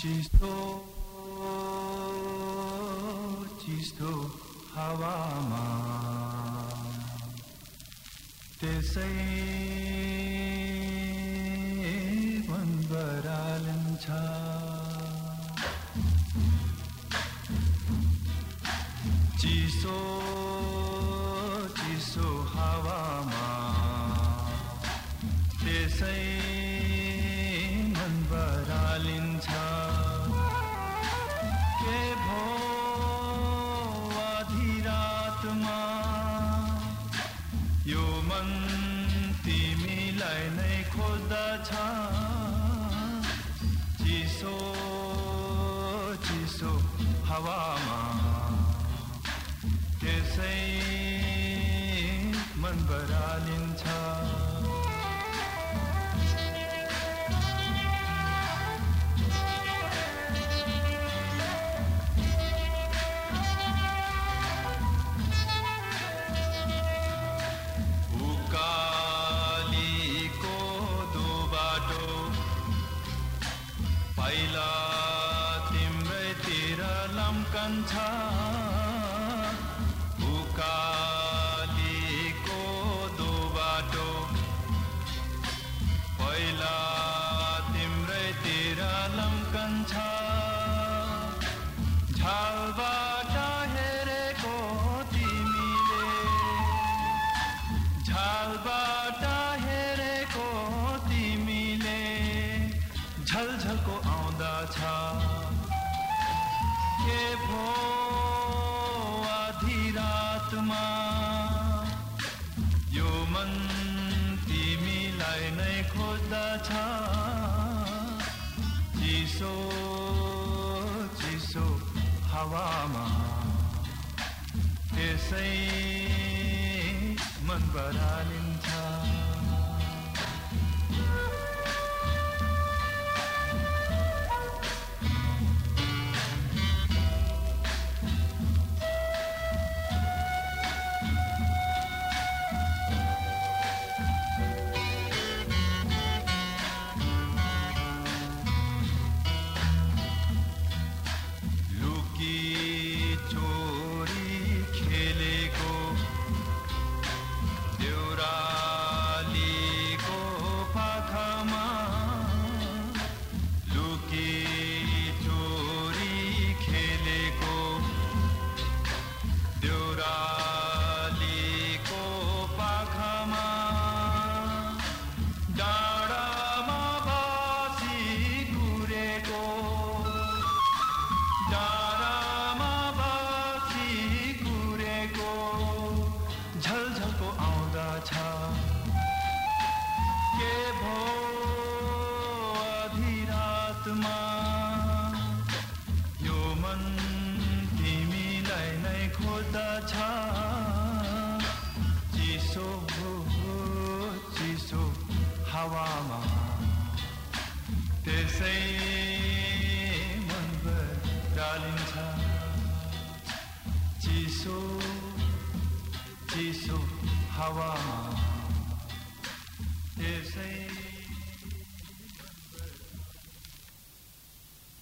Chisto, chisto, havama, te say. चिसो चिसो हावामा। त्यसै मन बरालिन्छ के भो आधिरातमा? यो मन तिमीलाई नै खोज्दछ। चिसो चिसो हावामा। मन उकालीको दो बाटो पहिला तिम्रैतिर लम्कन्छ। झलझलको आउँदछ। के भो आधी रातमा? यो मन तिमीलाई नै खोज्दछ। चिसो चिसो हावामा। त्यसै मन बरालिन्छ। मन तिमीलाई नै खोज्दछ चिसो हो चिसो हावामा। त्यसै मन डालिन्छ। चिसो चिसो हावामा।